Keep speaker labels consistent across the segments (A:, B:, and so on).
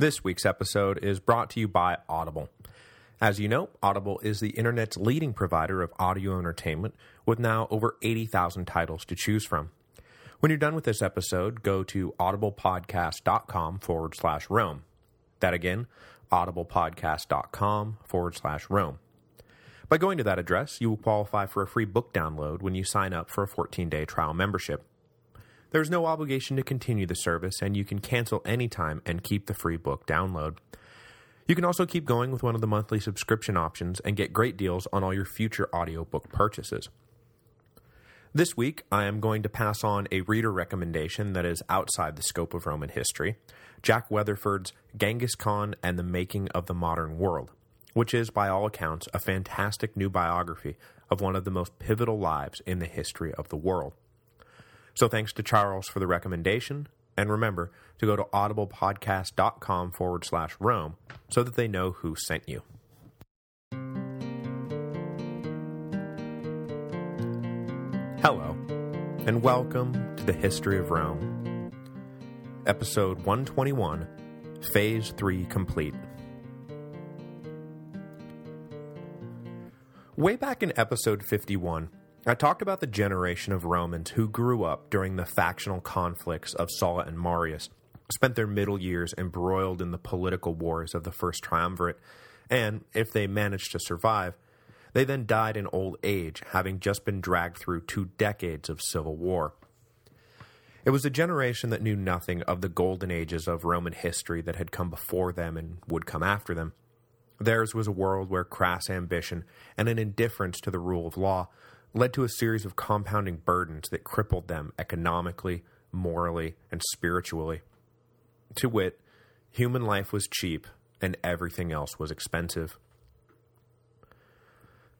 A: This week's episode is brought to you by Audible. As you know, Audible is the internet's leading provider of audio entertainment with now over 80,000 titles to choose from. When you're done with this episode, go to audiblepodcast.com forward slash Rome. That again, audiblepodcast.com forward slash Rome. By going to that address, you will qualify for a free book download when you sign up for a 14-day trial membership. There is no obligation to continue the service, and you can cancel anytime and keep the free book download. You can also keep going with one of the monthly subscription options and get great deals on all your future audiobook purchases. This week, I am going to pass on a reader recommendation that is outside the scope of Roman history, Jack Weatherford's Genghis Khan and the Making of the Modern World, which is, by all accounts, a fantastic new biography of one of the most pivotal lives in the history of the world. So thanks to Charles for the recommendation, and remember to go to audiblepodcast.com forward slash Rome so that they know who sent you. Hello, and welcome to the History of Rome. Episode 121, Phase 3 complete. Way back in episode 51, I talked about the generation of Romans who grew up during the factional conflicts of Sulla and Marius, spent their middle years embroiled in the political wars of the First Triumvirate, and, if they managed to survive, they then died in old age, having just been dragged through two decades of civil war. It was a generation that knew nothing of the golden ages of Roman history that had come before them and would come after them. Theirs was a world where crass ambition and an indifference to the rule of law led to a series of compounding burdens that crippled them economically, morally, and spiritually. To wit, human life was cheap and everything else was expensive.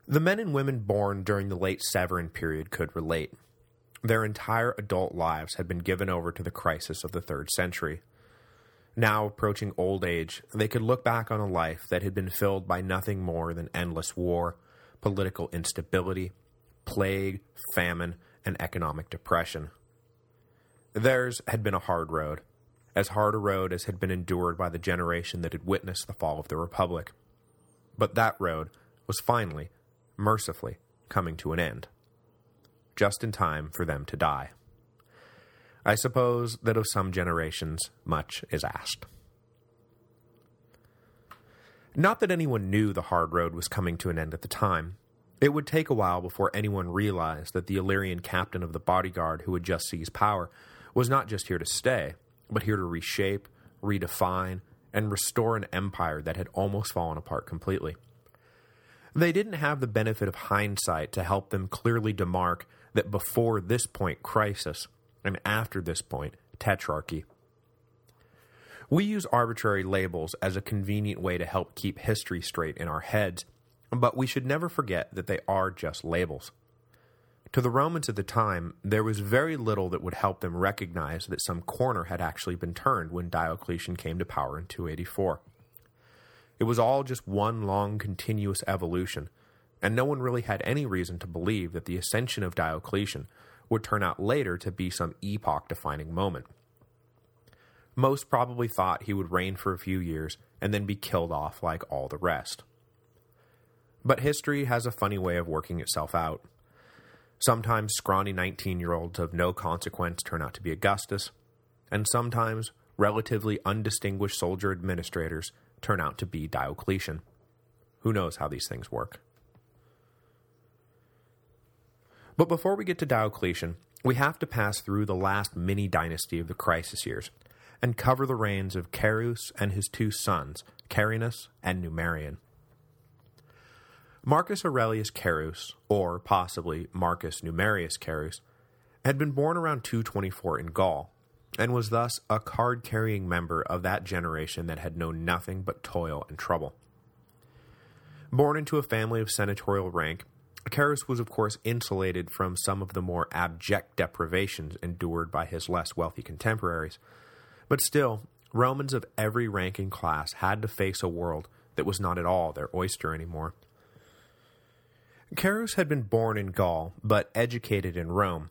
A: The men and women born during the late Severan period could relate. Their entire adult lives had been given over to the crisis of the third century. Now approaching old age, they could look back on a life that had been filled by nothing more than endless war, political instability, plague, famine, and economic depression. Theirs had been a hard road, as hard a road as had been endured by the generation that had witnessed the fall of the Republic. But that road was finally, mercifully, coming to an end. Just in time for them to die. I suppose that of some generations much is asked. Not that anyone knew the hard road was coming to an end at the time, it would take a while before anyone realized that the Illyrian captain of the bodyguard who had just seized power was not just here to stay, but here to reshape, redefine, and restore an empire that had almost fallen apart completely. They didn't have the benefit of hindsight to help them clearly demark that before this point crisis, and after this point tetrarchy. We use arbitrary labels as a convenient way to help keep history straight in our heads, but we should never forget that they are just labels. To the Romans at the time, there was very little that would help them recognize that some corner had actually been turned when Diocletian came to power in 284. It was all just one long continuous evolution, and no one really had any reason to believe that the ascension of Diocletian would turn out later to be some epoch-defining moment. Most probably thought he would reign for a few years and then be killed off like all the rest. But history has a funny way of working itself out. Sometimes scrawny 19-year-olds of no consequence turn out to be Augustus, and sometimes relatively undistinguished soldier administrators turn out to be Diocletian. Who knows how these things work. But before we get to Diocletian, we have to pass through the last mini-dynasty of the crisis years, and cover the reigns of Carus and his two sons, Carinus and Numerian. Marcus Aurelius Carus, or possibly Marcus Numerius Carus, had been born around 224 in Gaul, and was thus a card-carrying member of that generation that had known nothing but toil and trouble. Born into a family of senatorial rank, Carus was of course insulated from some of the more abject deprivations endured by his less wealthy contemporaries, but still, Romans of every rank and class had to face a world that was not at all their oyster anymore, Carus had been born in Gaul, but educated in Rome,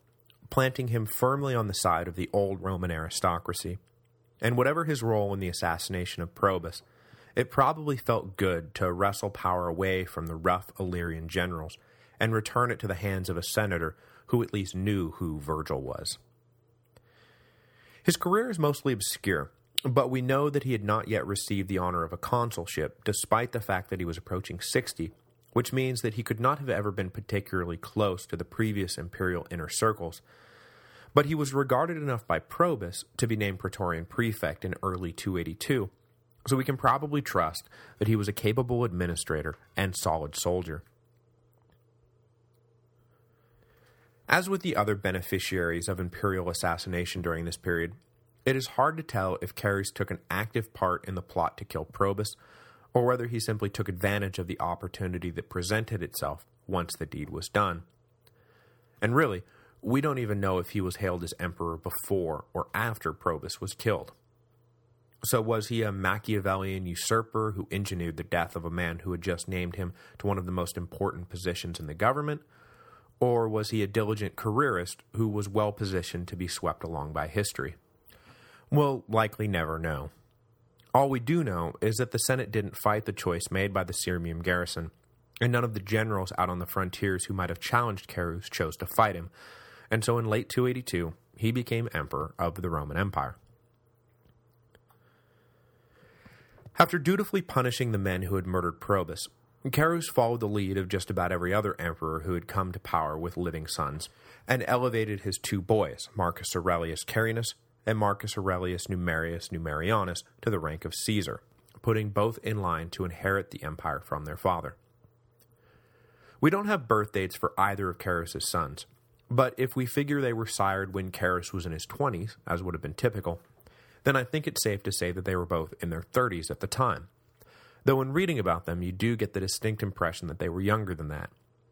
A: planting him firmly on the side of the old Roman aristocracy. and whatever his role in the assassination of Probus, it probably felt good to wrestle power away from the rough Illyrian generals and return it to the hands of a senator who at least knew who Virgil was. His career is mostly obscure, but we know that he had not yet received the honor of a consulship, despite the fact that he was approaching 60, which means that he could not have ever been particularly close to the previous imperial inner circles, but he was regarded enough by Probus to be named Praetorian Prefect in early 282, so we can probably trust that he was a capable administrator and solid soldier. As with the other beneficiaries of imperial assassination during this period, it is hard to tell if Carus took an active part in the plot to kill Probus, or whether he simply took advantage of the opportunity that presented itself once the deed was done. And really, we don't even know if he was hailed as emperor before or after Probus was killed. So was he a Machiavellian usurper who engineered the death of a man who had just named him to one of the most important positions in the government, or was he a diligent careerist who was well positioned to be swept along by history? We'll likely never know. All we do know is that the Senate didn't fight the choice made by the Sirmium garrison, and none of the generals out on the frontiers who might have challenged Carus chose to fight him, and so in late 282, he became emperor of the Roman Empire. After dutifully punishing the men who had murdered Probus, Carus followed the lead of just about every other emperor who had come to power with living sons, and elevated his two boys, Marcus Aurelius Carinus and Marcus Aurelius Numerius Numerianus, to the rank of Caesar, putting both in line to inherit the empire from their father. We don't have birth dates for either of Carus's sons, but if we figure they were sired when Carus was in his 20s, as would have been typical, then I think it's safe to say that they were both in their 30s at the time. Though in reading about them, you do get the distinct impression that they were younger than that,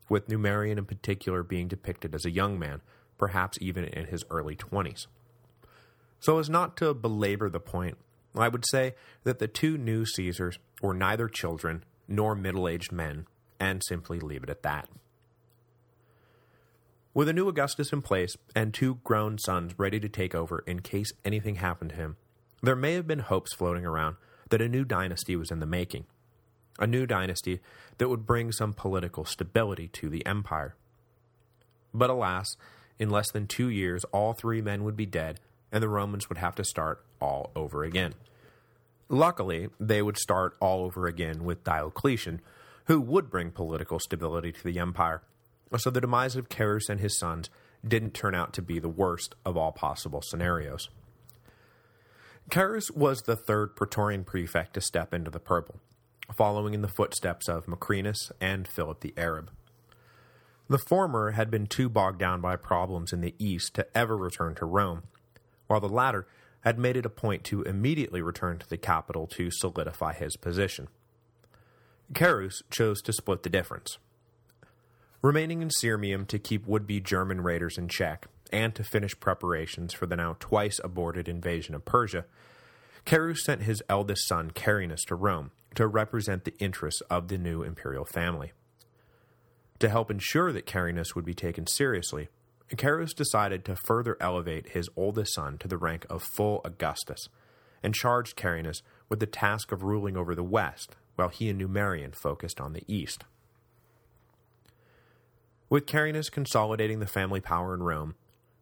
A: with Numerian in particular being depicted as a young man, perhaps even in his early 20s. So as not to belabor the point, I would say that the two new Caesars were neither children nor middle-aged men, and simply leave it at that. With a new Augustus in place and two grown sons ready to take over in case anything happened to him, there may have been hopes floating around that a new dynasty was in the making. A new dynasty that would bring some political stability to the empire. But alas, in less than two years all three men would be dead, and the Romans would have to start all over again. Luckily, they would start all over again with Diocletian, who would bring political stability to the empire, so the demise of Carus and his sons didn't turn out to be the worst of all possible scenarios. Carus was the third Praetorian prefect to step into the purple, following in the footsteps of Macrinus and Philip the Arab. The former had been too bogged down by problems in the east to ever return to Rome, while the latter had made it a point to immediately return to the capital to solidify his position. Carus chose to split the difference remaining in Sirmium to keep would-be German raiders in check, and to finish preparations for the now twice aborted invasion of Persia, Carus sent his eldest son Carinus to Rome to represent the interests of the new imperial family. To help ensure that Carinus would be taken seriously, Carus decided to further elevate his oldest son to the rank of full Augustus, and charged Carinus with the task of ruling over the west, while he and Numerian focused on the east. With Carinus consolidating the family power in Rome,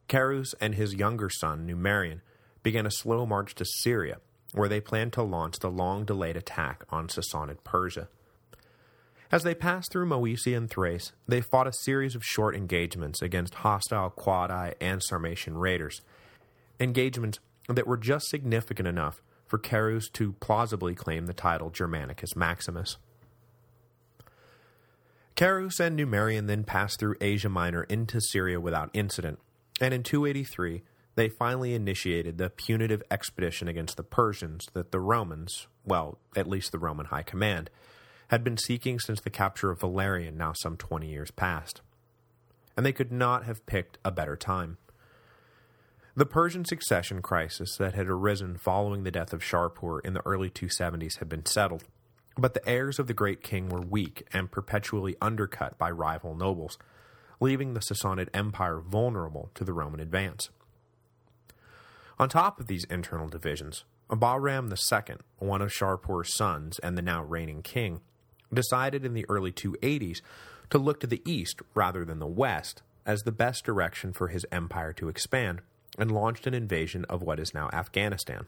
A: Carus and his younger son, Numerian, began a slow march to Syria, where they planned to launch the long-delayed attack on Sassanid Persia. As they passed through Moesia and Thrace, they fought a series of short engagements against hostile Quadi and Sarmatian raiders, engagements that were just significant enough for Carus to plausibly claim the title Germanicus Maximus. Carus and Numerian then passed through Asia Minor into Syria without incident, and in 283 they finally initiated the punitive expedition against the Persians that the Romans, well, at least the Roman High Command, had been seeking since the capture of Valerian now some 20 years past. And they could not have picked a better time. The Persian succession crisis that had arisen following the death of Shapur in the early 270s had been settled, but the heirs of the great king were weak and perpetually undercut by rival nobles, leaving the Sassanid Empire vulnerable to the Roman advance. On top of these internal divisions, Bahram II, one of Shapur's sons and the now reigning king, decided in the early 280s to look to the east rather than the west as the best direction for his empire to expand, and launched an invasion of what is now Afghanistan.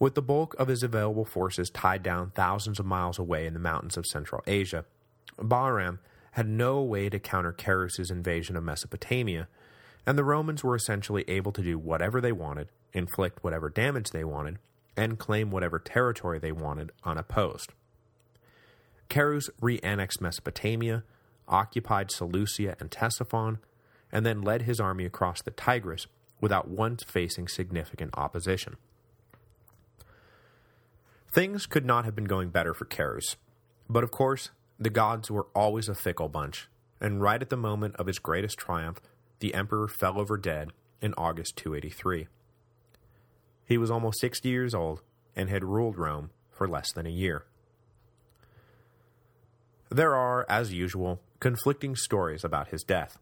A: With the bulk of his available forces tied down thousands of miles away in the mountains of Central Asia, Bahram had no way to counter Carus's invasion of Mesopotamia, and the Romans were essentially able to do whatever they wanted, inflict whatever damage they wanted, and claim whatever territory they wanted unopposed. Carus re-annexed Mesopotamia, occupied Seleucia and Ctesiphon, and then led his army across the Tigris without once facing significant opposition. Things could not have been going better for Carus, but of course, the gods were always a fickle bunch, and right at the moment of his greatest triumph, the emperor fell over dead in August 283. He was almost 60 years old and had ruled Rome for less than a year. There are, as usual, conflicting stories about his death.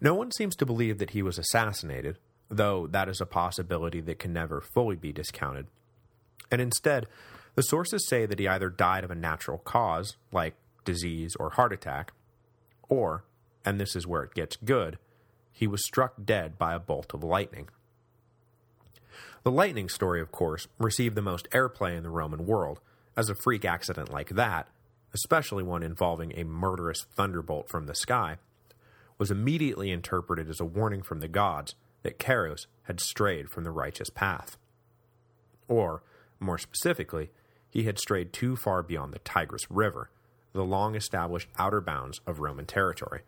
A: No one seems to believe that he was assassinated, though that is a possibility that can never fully be discounted. And instead, the sources say that he either died of a natural cause, like disease or heart attack, or, and this is where it gets good, he was struck dead by a bolt of lightning. The lightning story, of course, received the most airplay in the Roman world, as a freak accident like that especially one involving a murderous thunderbolt from the sky, was immediately interpreted as a warning from the gods that Carus had strayed from the righteous path. Or, more specifically, he had strayed too far beyond the Tigris River, the long-established outer bounds of Roman territory.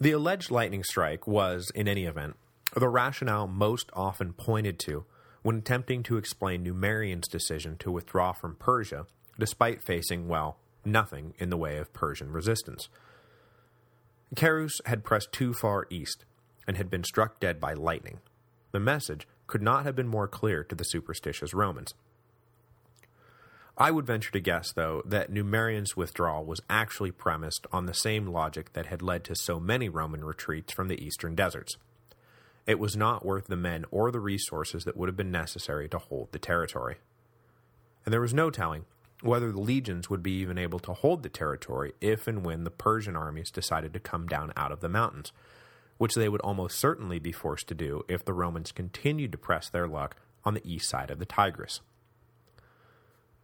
A: The alleged lightning strike was, in any event, the rationale most often pointed to when attempting to explain Numerian's decision to withdraw from Persia despite facing, well, nothing in the way of Persian resistance. Carus had pressed too far east, and had been struck dead by lightning. The message could not have been more clear to the superstitious Romans. I would venture to guess, though, that Numerian's withdrawal was actually premised on the same logic that had led to so many Roman retreats from the eastern deserts. It was not worth the men or the resources that would have been necessary to hold the territory. And there was no telling whether the legions would be even able to hold the territory if and when the Persian armies decided to come down out of the mountains, which they would almost certainly be forced to do if the Romans continued to press their luck on the east side of the Tigris.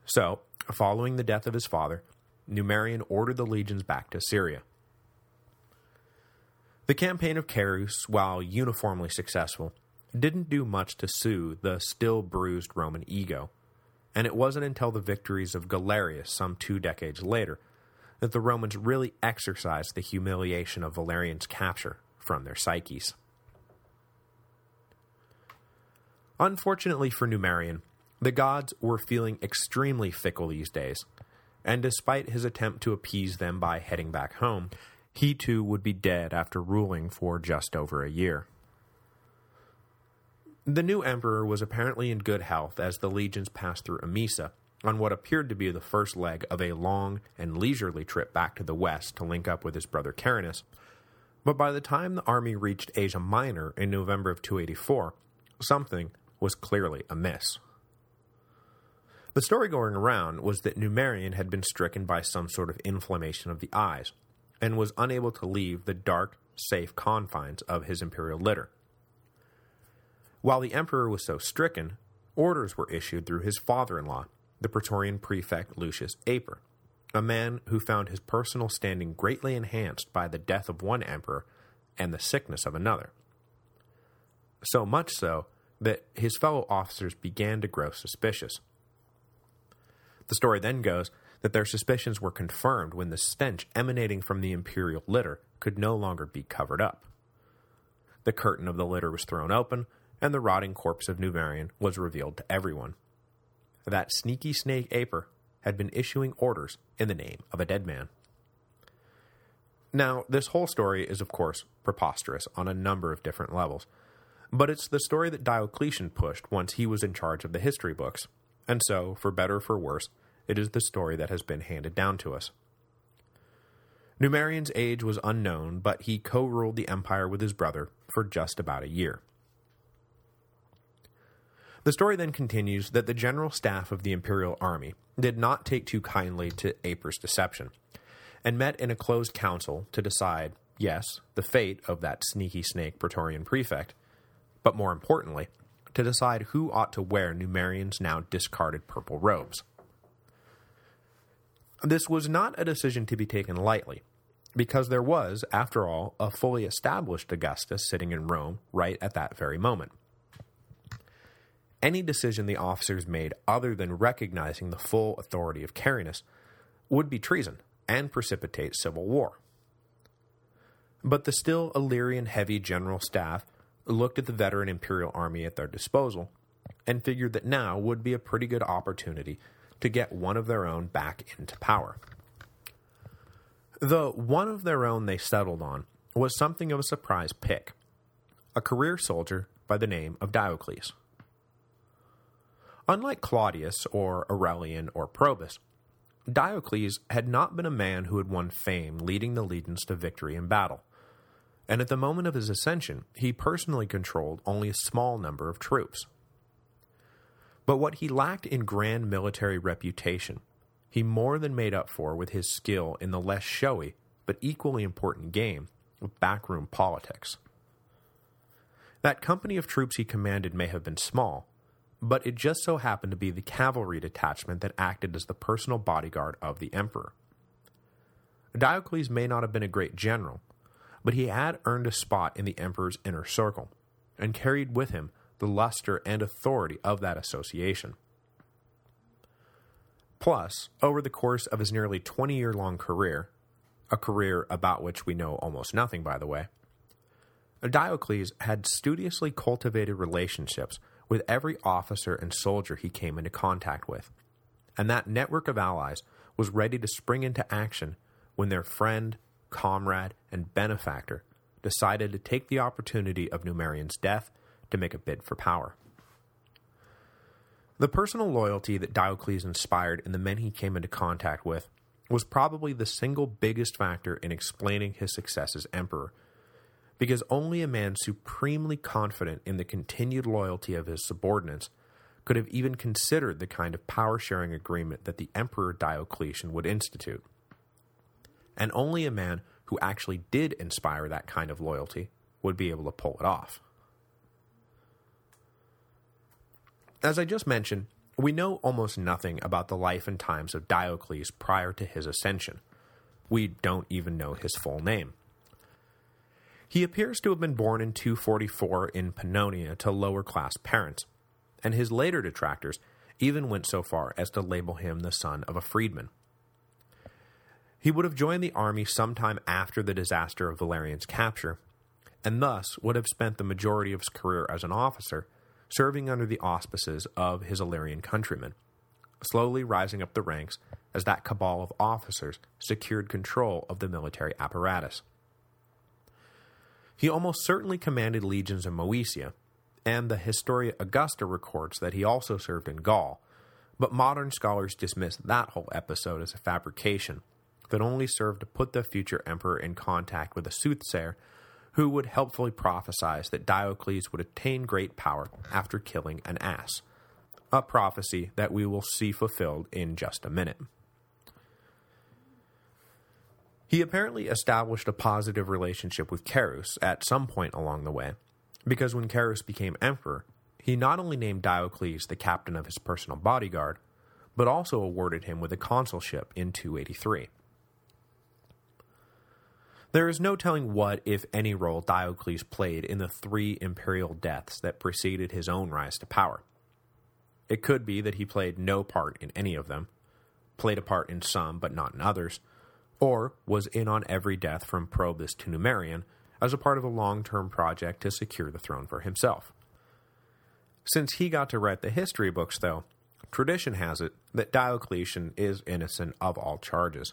A: So, following the death of his father, Numerian ordered the legions back to Syria. The campaign of Carus, while uniformly successful, didn't do much to soothe the still bruised Roman ego, and it wasn't until the victories of Galerius some two decades later that the Romans really exorcised the humiliation of Valerian's capture from their psyches. Unfortunately for Numerian, the gods were feeling extremely fickle these days, and despite his attempt to appease them by heading back home, he too would be dead after ruling for just over a year. The new emperor was apparently in good health as the legions passed through Emesa, on what appeared to be the first leg of a long and leisurely trip back to the west to link up with his brother Carinus. But by the time the army reached Asia Minor in November of 284, something was clearly amiss. The story going around was that Numerian had been stricken by some sort of inflammation of the eyes, and was unable to leave the dark, safe confines of his imperial litter. While the emperor was so stricken, orders were issued through his father-in-law, the Praetorian prefect Lucius Aper, a man who found his personal standing greatly enhanced by the death of one emperor and the sickness of another. So much so that his fellow officers began to grow suspicious. The story then goes that their suspicions were confirmed when the stench emanating from the imperial litter could no longer be covered up. The curtain of the litter was thrown open, and the rotting corpse of Numerian was revealed to everyone. That sneaky snake Aper had been issuing orders in the name of a dead man. Now, this whole story is of course preposterous on a number of different levels, but it's the story that Diocletian pushed once he was in charge of the history books, and so, for better or for worse, it is the story that has been handed down to us. Numerian's age was unknown, but he co-ruled the empire with his brother for just about a year. The story then continues that the general staff of the Imperial Army did not take too kindly to Aper's deception, and met in a closed council to decide, yes, the fate of that sneaky snake Praetorian prefect, but more importantly, to decide who ought to wear Numerian's now discarded purple robes. This was not a decision to be taken lightly, because there was, after all, a fully established Augustus sitting in Rome right at that very moment. Any decision the officers made other than recognizing the full authority of Carinus would be treason and precipitate civil war. But the still Illyrian heavy general staff looked at the veteran imperial army at their disposal and figured that now would be a pretty good opportunity to get one of their own back into power. The one of their own they settled on was something of a surprise pick, a career soldier by the name of Diocles. Unlike Claudius or Aurelian or Probus, Diocles had not been a man who had won fame leading the legions to victory in battle, and at the moment of his ascension, he personally controlled only a small number of troops. But what he lacked in grand military reputation, he more than made up for with his skill in the less showy, but equally important game of backroom politics. That company of troops he commanded may have been small, but it just so happened to be the cavalry detachment that acted as the personal bodyguard of the emperor. Diocles may not have been a great general, but he had earned a spot in the emperor's inner circle, and carried with him the luster and authority of that association. Plus, over the course of his nearly 20-year-long career, a career about which we know almost nothing, by the way, Diocles had studiously cultivated relationships with every officer and soldier he came into contact with, and that network of allies was ready to spring into action when their friend, comrade, and benefactor decided to take the opportunity of Numerian's death to make a bid for power. The personal loyalty that Diocles inspired in the men he came into contact with was probably the single biggest factor in explaining his success as emperor, because only a man supremely confident in the continued loyalty of his subordinates could have even considered the kind of power-sharing agreement that the Emperor Diocletian would institute. And only a man who actually did inspire that kind of loyalty would be able to pull it off. As I just mentioned, we know almost nothing about the life and times of Diocles prior to his ascension. We don't even know his full name. He appears to have been born in 244 in Pannonia to lower-class parents, and his later detractors even went so far as to label him the son of a freedman. He would have joined the army sometime after the disaster of Valerian's capture, and thus would have spent the majority of his career as an officer serving under the auspices of his Illyrian countrymen, slowly rising up the ranks as that cabal of officers secured control of the military apparatus. He almost certainly commanded legions in Moesia, and the Historia Augusta records that he also served in Gaul, but modern scholars dismiss that whole episode as a fabrication that only served to put the future emperor in contact with a soothsayer who would helpfully prophesize that Diocles would attain great power after killing an ass, a prophecy that we will see fulfilled in just a minute. He apparently established a positive relationship with Carus at some point along the way, because when Carus became emperor, he not only named Diocles the captain of his personal bodyguard, but also awarded him with a consulship in 283. There is no telling what, if any role Diocles played in the three imperial deaths that preceded his own rise to power. It could be that he played no part in any of them, played a part in some but not in others, or was in on every death from Probus to Numerian as a part of a long-term project to secure the throne for himself. Since he got to write the history books, though, tradition has it that Diocletian is innocent of all charges.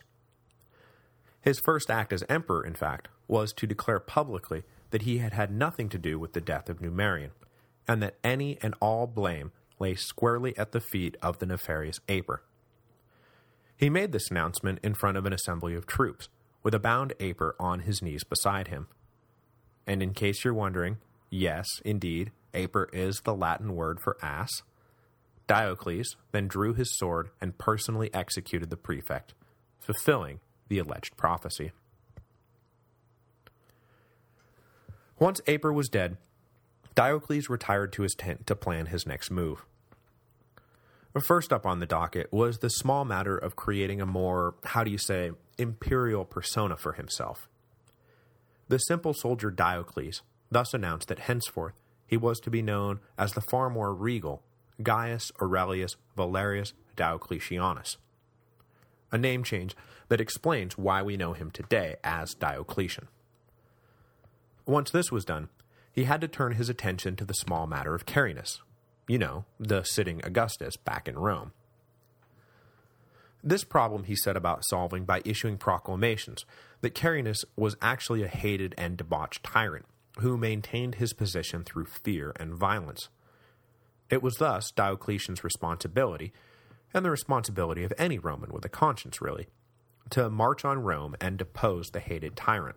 A: His first act as emperor, in fact, was to declare publicly that he had had nothing to do with the death of Numerian, and that any and all blame lay squarely at the feet of the nefarious Aper. He made this announcement in front of an assembly of troops, with a bound Aper on his knees beside him. And in case you're wondering, yes, indeed, Aper is the Latin word for ass. Diocles then drew his sword and personally executed the prefect, fulfilling the alleged prophecy. Once Aper was dead, Diocles retired to his tent to plan his next move. First up on the docket was the small matter of creating a more, how do you say, imperial persona for himself. The simple soldier Diocles thus announced that henceforth he was to be known as the far more regal Gaius Aurelius Valerius Diocletianus, a name change that explains why we know him today as Diocletian. Once this was done, he had to turn his attention to the small matter of Carinus, you know, the sitting Augustus back in Rome. This problem he set about solving by issuing proclamations that Carinus was actually a hated and debauched tyrant, who maintained his position through fear and violence. It was thus Diocletian's responsibility, and the responsibility of any Roman with a conscience really, to march on Rome and depose the hated tyrant.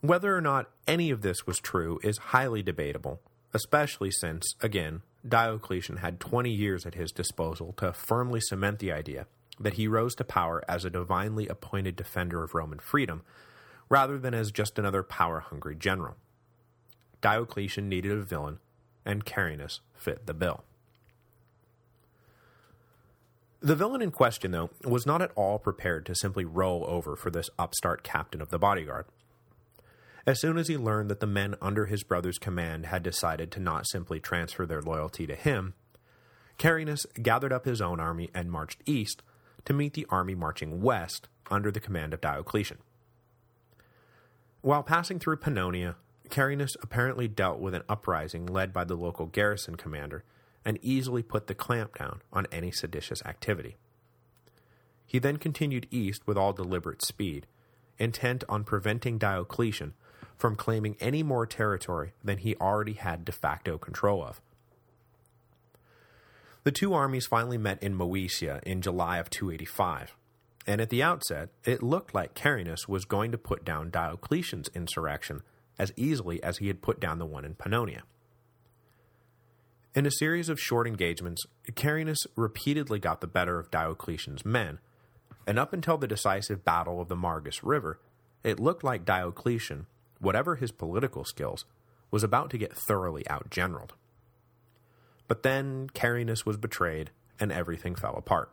A: Whether or not any of this was true is highly debatable, especially since, again, Diocletian had 20 years at his disposal to firmly cement the idea that he rose to power as a divinely appointed defender of Roman freedom, rather than as just another power-hungry general. Diocletian needed a villain, and Carinus fit the bill. The villain in question, though, was not at all prepared to simply roll over for this upstart captain of the bodyguard. As soon as he learned that the men under his brother's command had decided to not simply transfer their loyalty to him, Carinus gathered up his own army and marched east to meet the army marching west under the command of Diocletian. While passing through Pannonia, Carinus apparently dealt with an uprising led by the local garrison commander and easily put the clamp down on any seditious activity. He then continued east with all deliberate speed, intent on preventing Diocletian from claiming any more territory than he already had de facto control of. The two armies finally met in Moesia in July of 285, and at the outset, it looked like Carinus was going to put down Diocletian's insurrection as easily as he had put down the one in Pannonia. In a series of short engagements, Carinus repeatedly got the better of Diocletian's men, and up until the decisive battle of the Margus River, it looked like Diocletian, whatever his political skills, was about to get thoroughly outgeneraled. But then Carinus was betrayed, and everything fell apart.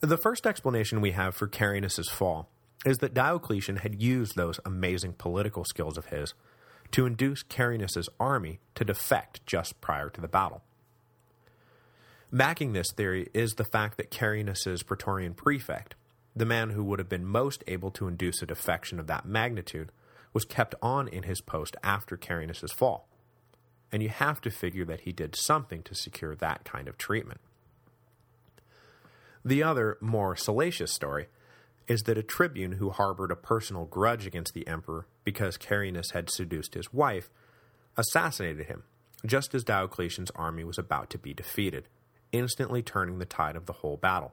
A: The first explanation we have for Carinus's fall is that Diocletian had used those amazing political skills of his to induce Carinus's army to defect just prior to the battle. Backing this theory is the fact that Carinus's Praetorian prefect, the man who would have been most able to induce a defection of that magnitude, was kept on in his post after Carinus's fall, and you have to figure that he did something to secure that kind of treatment. The other, more salacious story is that a tribune who harbored a personal grudge against the emperor because Carinus had seduced his wife assassinated him, just as Diocletian's army was about to be defeated, instantly turning the tide of the whole battle.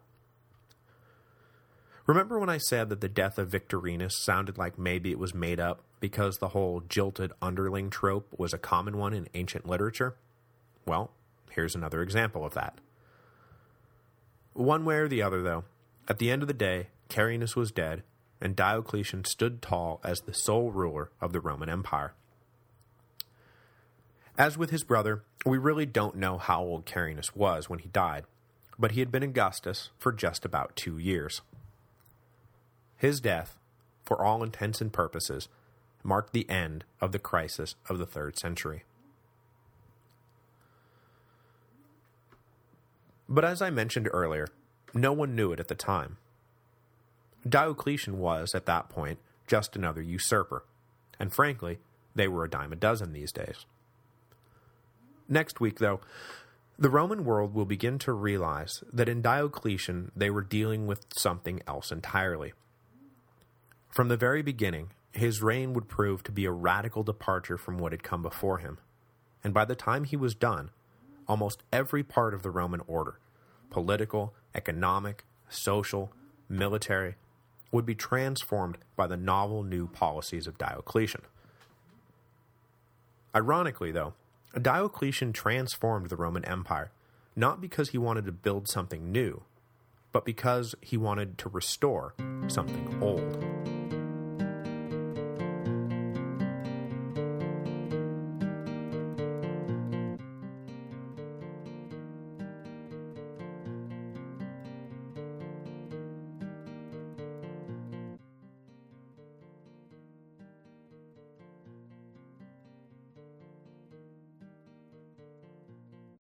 A: Remember when I said that the death of Victorinus sounded like maybe it was made up because the whole jilted underling trope was a common one in ancient literature? Well, here's another example of that. One way or the other, though, at the end of the day, Carinus was dead, and Diocletian stood tall as the sole ruler of the Roman Empire. As with his brother, we really don't know how old Carinus was when he died, but he had been Augustus for just about two years. His death, for all intents and purposes, marked the end of the crisis of the third century. But as I mentioned earlier, no one knew it at the time. Diocletian was, at that point, just another usurper, and frankly, they were a dime a dozen these days. Next week, though, the Roman world will begin to realize that in Diocletian they were dealing with something else entirely. From the very beginning, his reign would prove to be a radical departure from what had come before him, and by the time he was done, almost every part of the Roman order, political, economic, social, military, would be transformed by the novel new policies of Diocletian. Ironically, though, Diocletian transformed the Roman Empire, not because he wanted to build something new, but because he wanted to restore something old.